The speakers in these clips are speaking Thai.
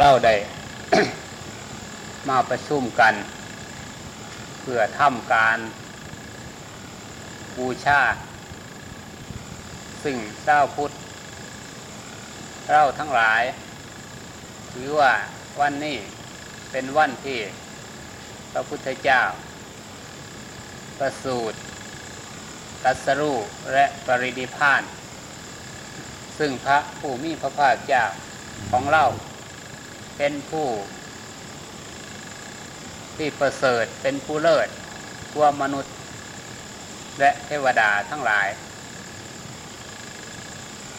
เราได้ มาประชุมกัน เพื่อทำการบูชาซึ่งเจ้าพุทธเราทั้งหลายถือว่าวันนี้เป็นวันที่พระพุทธเจ้า ประสูติตัสรูและปริดิพาน ซึ่งพระผู้มีพระภาคเจ้าของเรา เป็นผู้ที่ประเสริฐเป็นผู้เลิศกว่ามนุษย์ และเทวดาทั้งหลาย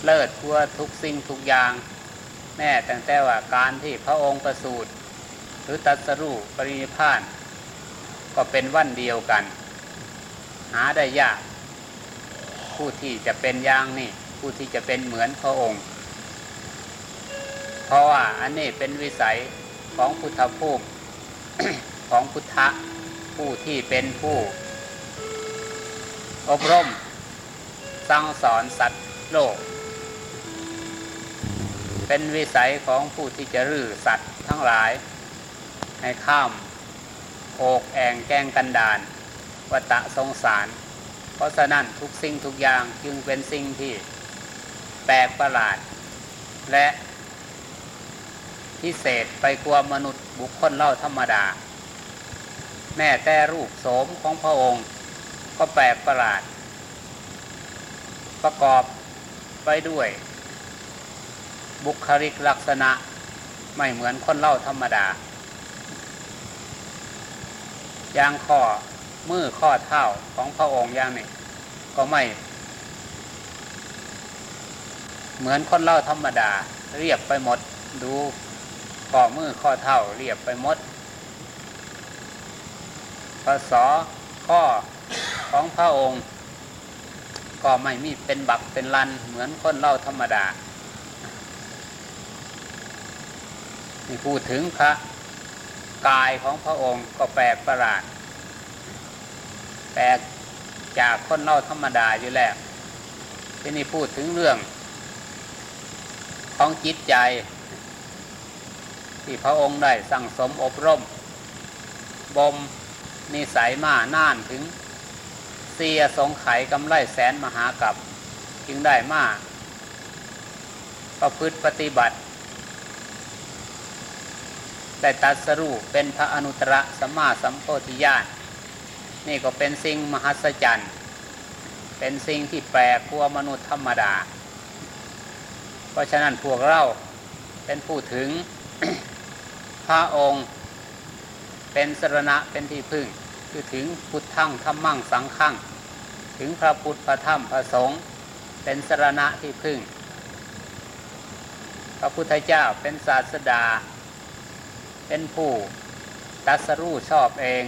เลิศกว่าทุกสิ่งทุกอย่างแม่แต่แต่ว่าการที่พระองค์ประสูติหรือตัสรูปรินิพาน ก็เป็นวันเดียวกัน หาได้ยาก ผู้ที่จะเป็นอย่างนี้ผู้ที่จะเป็นเหมือนพระองค์ เพราะว่าอันนี้เป็นวิสัยของพุทธภูมิของพุทธะผู้ที่เป็นผู้ อบรม สั่งสอนสัตว์โลก เป็นวิสัยของผู้ที่จะรื้อสัตว์ทั้งหลาย ให้ข้ามโอกแองแกงกันดานวัตะสงสาร เพราะฉะนั้นทุกสิ่งทุกอย่างจึงเป็นสิ่งที่แปลกประหลาด และ พิเศษไปกว่ามนุษย์บุคคลเล่าธรรมดา แม่แต่รูปโสมของพระองค์ ก็แปลกประหลาด ประกอบไปด้วย บุคลิกลักษณะไม่เหมือนคนเล่าธรรมดาอย่างข้อมือข้อเท้าของพระองค์ย่างนี้ก็ไม่ เหมือนคนเล่าธรรมดาเรียบไปหมดดู ข้อมือข้อเท้าเรียบไปหมดพศข้อของพระองค์ ก็ไม่มีเป็นบักเป็นลันเหมือนคนเล่าธรรมดานี่พูดถึงพระกายของพระองค์ก็แปลกประหลาด แปลกจากคนเล่าธรรมดาอยู่แล้วที่นี่พูดถึงเรื่อง ของจิตใจ ที่พระองค์ได้สั่งสมอบรม บ่มนิสัยมาน่านถึงเสียสงไขกำไรแสนมหากับจึงได้มาประพฤติปฏิบัติ ได้ตัดสรูปเป็นพระอนุตตรสัมมาสัมโพธิญาณนี่ก็เป็นสิ่งมหัศจรรย์ เป็นสิ่งที่แปลกกว่ามนุษย์ธรรมดา เพราะฉะนั้นพวกเราเป็นผู้ถึง พระองค์ เป็นสรณะเป็นที่พึ่ง คือถึงพุทธังธรรมังสังฆังถึงพระพุทธพระธรรมพระสงฆ์เป็นสรณะที่พึ่ง พระพุทธเจ้าเป็นศาสดา เป็นผู้ตัสรู้ชอบเอง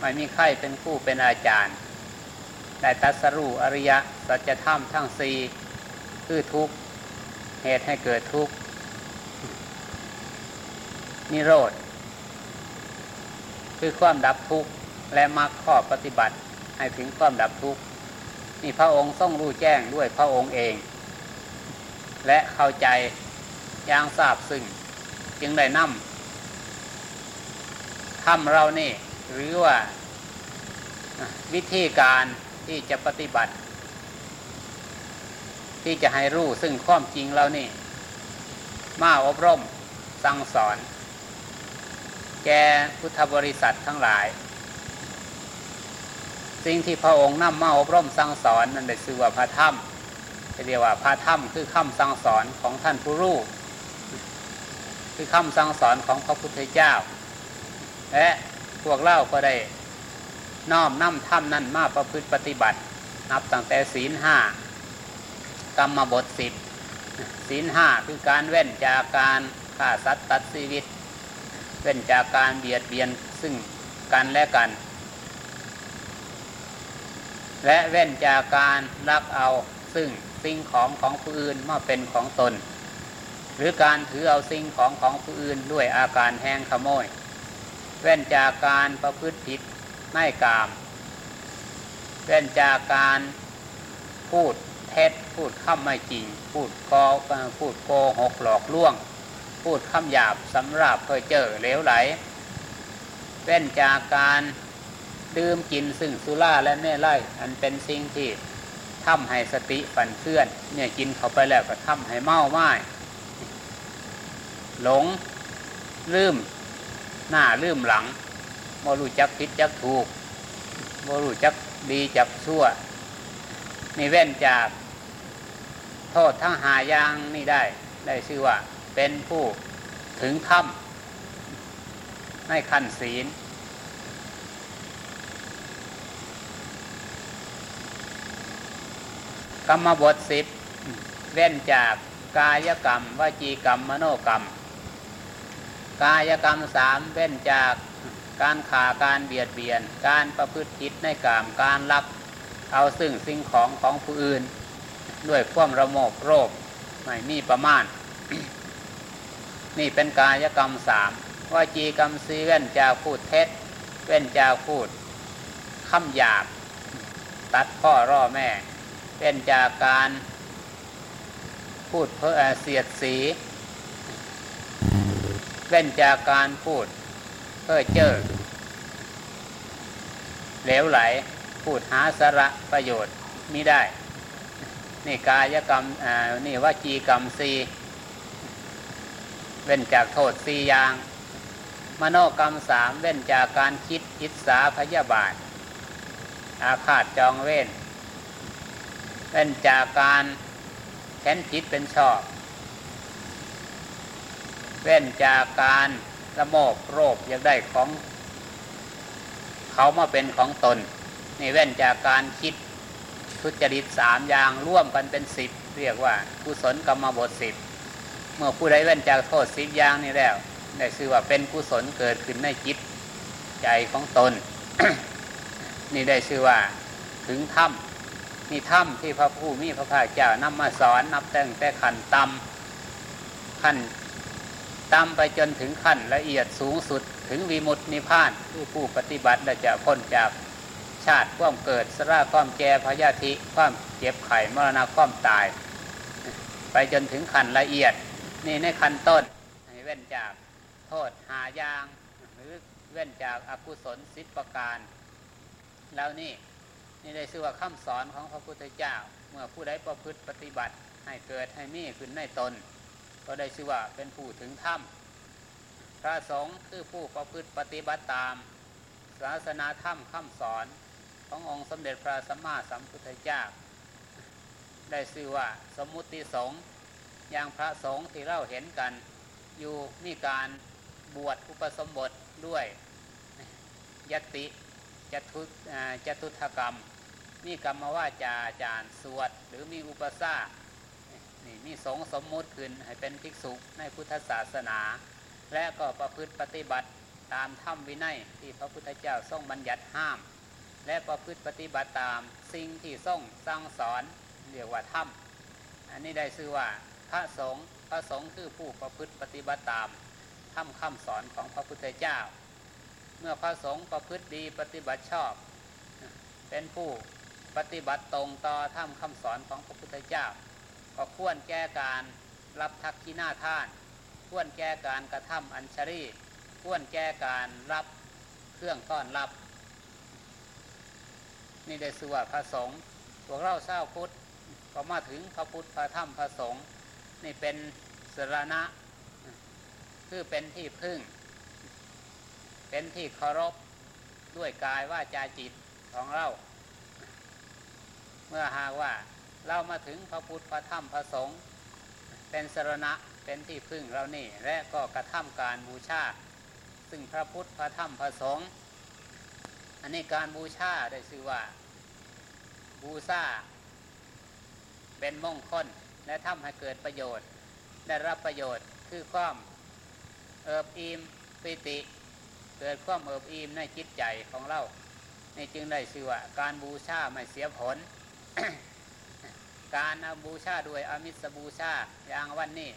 ไม่มีใครเป็นผู้เป็นอาจารย์ได้ตัสรู้อริยสัจธรรมทั้งสี่คือทุกเหตุให้เกิดทุกข์ นิโรธ คือความดับทุกข์และมรรคข้อปฏิบัติให้ถึงความดับทุกข์นี่พระองค์ทรงรู้แจ้งด้วยพระองค์เอง และเข้าใจอย่างทราบซึ่งจึงได้นำทำเรานี่ หรือว่าวิธีการที่จะปฏิบัติ ที่จะให้รู้ซึ่งความจริงเรานี่ มาอบรมสั่งสอน แกพุทธบริษัททั้งหลาย สิ่งที่พระองค์นำมาอบรมสั่งสอนนั่นได้ชื่อว่าพระธรรมเรียกว่าพระธรรมคือคำสั่งสอนของท่านผู้รู้คือคำสั่งสอนของพระพุทธเจ้า และพวกเล่าก็ได้น้อมนำธรรมนั้นมาประพฤติปฏิบัติ นับตั้งแต่ศีลห้ากรรมบทสิบศีลห้าคือการเว้นจากการฆ่าสัตว์ตัดชีวิต เว้นจากการเบียดเบียนซึ่งกันและกัน และเว้นจากการลักเอาซึ่งสิ่งของของผู้อื่นมาเป็นของตน หรือการถือเอาสิ่งของของผู้อื่นด้วยอาการแห้งขโมย เว้นจากการประพฤติผิดไม่กาม เว้นจากการพูดเท็จพูดข้าไม่จริง พูดกอพูดโกหกหลอกลวง พูดคำหยาบสำหรับเพื่อเจอเลวไหลเว้นจากการดื่มกินซึ่งสุราและเน่ไล่อันเป็นสิ่งที่ทำให้สติฝันเคลื่อน เนี่ยกินเข้าไปแล้วก็ทำให้เมาไม้หลงลืมหน้าลืมหลังบ่รู้จักผิดจักถูกบ่รู้จักดีจักชั่วนี่เว้นจาก โทษทั้งหายางนี่ได้ ได้ชื่อว่า เป็นผู้ถึงถ้ำในขั้นศีล กรรมบทสิบเว้นจากกายกรรมวจีกรรมมโนกรรม กายกรรมสามเว้นจากการขาการเบียดเบียน การประพฤติผิดในกรรมการลัก เอาซึ่งสิ่งของของผู้อื่น ด้วยความระโมกโรคไม่มีประมาณ นี่เป็นกายกรรมสามวาจีกรรมสีเว้นจากพูดเท็จ เว้นจากพูดคำหยาบ ตัดพ่อร่อแม่เป็นจากการ พูดเพื่อเสียดสี เว้นจากการพูดเพื่อเจอเหลวไหล พูดหาสาระประโยชน์มิได้ นี่กายกรรมนี่ว่าจีกรรมสีเว้นจากโทษสี่อย่าง มโนกรรมสามเว้นจากการคิดอิสาพยาบาท อาฆาตจองเว้นเป็นจากการแค้นผิดเป็นชอบ เว้นจากการละโมบโรคอยากได้ของ เขามาเป็นของตนนี่เว้นจากการคิดทุจริตสามอย่างร่วมกันเป็นสิบเรียกว่ากุศลกรรมบทสิบ มื่อผู้ใดเว้นจากโทษสิบอย่างนี้แล้วได้ชื่อว่าเป็นกุศลเกิดขึ้นในจิตใจของตน นี่ได้ชื่อว่าถึงถ้ำมีถ้ำที่พระผู้มีพระภาคเจ้านำมาสอนนับแต่งแต่ขันต่ำขั้นต่ำไปจนถึงขั้นละเอียดสูงสุดถึงวิมุตตินิพพานผู้ผู้ปฏิบัติจะพ้นจากชาติความเกิดสระความแก่พยาธิความเจ็บไข้มรณะความตาย ไปจนถึงขั้นละเอียด นี่ในขั้นต้นเว้นจากโทษหายาง หรือเว้นจากอากุศลสิบประการ แล้วนี่นี่ได้ชื่อว่าคำสอนของพระพุทธเจ้า เมื่อผู้ใดประพฤติปฏิบัติให้เกิดให้มีขึ้นในตน ก็ได้ชื่อว่าเป็นผู้ถึงธรรมพระสงฆ์คือผู้ประพฤติปฏิบัติตามศาสนาธรรมคำสอนขององค์สมเด็จพระสัมมาสัมพุทธเจ้า ได้ชื่อว่าสมมุติสงฆ์ อย่างพระสงฆ์ที่เราเห็นกัน อยู่มีการบวชอุปสมบทด้วยยติจตุจตุถกรรม มีกรรมว่าจาจารสวด หรือมีอุปสานี่มีสงสมมุติขึ้นให้เป็นภิกษุในพุทธศาสนา และก็ประพฤติปฏิบัติตามธรรมวินัยที่พระพุทธเจ้าทรงบัญญัติห้าม และประพฤติปฏิบัติตามสิ่งที่ทรงสั่งสอนเรียกว่าธรรม อันนี้ได้ชื่อว่า พระสงฆ์พระสงฆ์คือผู้ประพฤติปฏิบัติตามธรรมคำสอนของพระพุทธเจ้า เมื่อพระสงฆ์ประพฤติดีปฏิบัติชอบ เป็นผู้ปฏิบัติตรงต่อธรรมคำสอนของพระพุทธเจ้า ก็ควรแก้การรับทักขีหน้าท่าน ควรแก้การกระทำอัญชรีควรแก้การรับเครื่องต้อนรับ นี่ได้สวดพระสงฆ์พวกเราเศร้าพุทธก็มาถึงพระพุทธพระธรรมพระสงฆ์ นี่เป็นสรณะ คือเป็นที่พึ่ง เป็นที่เคารพด้วยกายว่าจาจิตของเรา เมื่อหากว่าเรามาถึงพระพุทธพระธรรมพระสงฆ์เป็นสรณะเป็นที่พึ่งเรานี่ และก็กระทำการบูชา ซึ่งพระพุทธพระธรรมพระสงฆ์อันนี้การบูชาได้ชื่อว่า บูชาเป็นมงคล และทำให้เกิดประโยชน์ ได้รับประโยชน์คือความเอิบอิ่มปิติ เกิดความเอิบอิ่มในจิตใจของเราในจึงได้ชื่อว่าการบูชาไม่เสียผล การบูชาด้วยอามิสบูชาอย่างวันนี้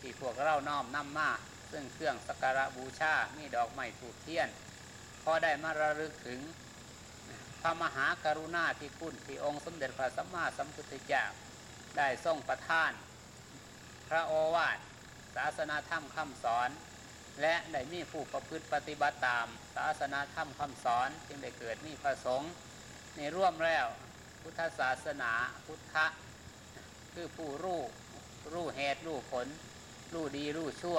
ที่พวกเราน้อมนำมาซึ่งเครื่องสักการะบูชามีดอกไม้ถูกเทียนพอได้มาระลึกถึงพระมหากรุณาที่คุณที่องค์สมเด็จพระสัมมาสัมพุทธเจ้า ได้ทรงประทาน พระโอวาทศาสนาธรรมคำสอน และได้มีผู้ประพฤติปฏิบัติตาม ศาสนาธรรมคำสอน จึงได้เกิดมีพระสงฆ์ในร่วมแล้วพุทธศาสนาพุทธะคือผู้รู้รู้เหตุรู้ผล รู้ดีรู้ชั่ว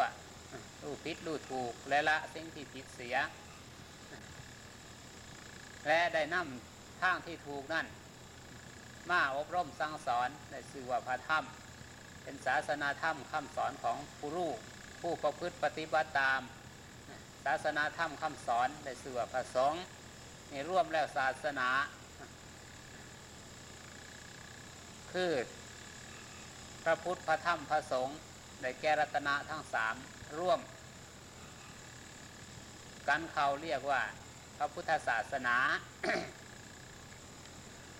รู้ผิดรู้ถูก และละสิ่งที่ผิดเสีย และได้นำทางที่ถูกนั่น มาอบรมสั่งสอนในสื่อว่าพระธรรม เป็นศาสนาธรรมคำสอนของผู้รู้ผู้ประพฤติปฏิบัติตาม ศาสนาธรรมคำสอนในสื่อว่าพระสงฆ์ในร่วมแล้วศาสนา คือพระพุทธพระธรรมพระสงฆ์ในแกรัตนะทั้งสามร่วม กันเขาเรียกว่าพระพุทธศาสนา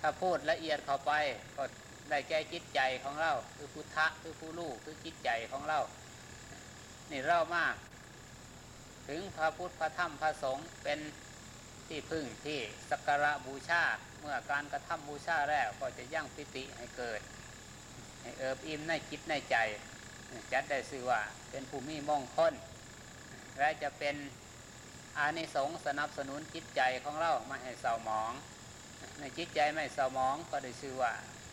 ถ้าพูดละเอียดเข้าไปก็ได้แก่จิตใจของเรา คือพุทธะคือผู้รู้คือจิตใจของเรา นี่เรามาก ถึงพระพุทธพระธรรมพระสงฆ์เป็นที่พึ่งที่สักการะบูชา เมื่อการกระทำบูชาแล้วก็จะยั่งปิติให้เกิด ให้เอิบอิ่มในจิตในใจ จัดได้สื่อว่าเป็นภูมิมงคลและจะเป็นอานิสงส์สนับสนุนจิตใจของเราม่ให้เศร้าหมอง ในจิตใจไม่เศร้าหมองก็ได้ชื่อว่า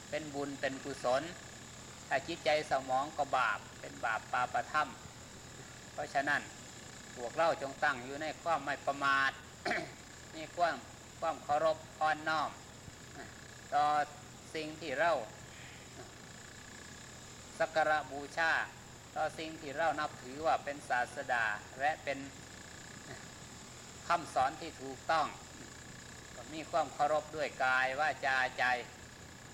เป็นบุญเป็นกุศล ถ้าจิตใจเศร้าหมองก็บาปเป็นบาปปาประทัมเพราะฉะนั้นพวกเราจงตั้งอยู่ในความไม่ประมาทนี่ความความเคารพอ่อนน้อมต่อสิ่งที่เราสักการะบูชาต่อสิ่งที่เรานับถือว่าเป็นศาสดาและเป็นคำสอนที่ถูกต้อง มีความเคารพด้วยกายว่าจาใจ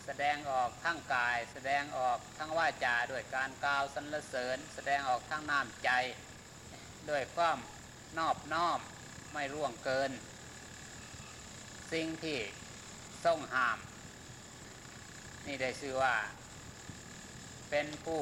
แสดงออกทั้งกาย แสดงออกทั้งว่าจาด้วยการกล่าวสรรเสริญ แสดงออกทั้งน้ำใจด้วยความนอบน้อมไม่ร่วงเกิน สิ่งที่ทรงห้าม นี่ได้ชื่อว่า เป็นผู้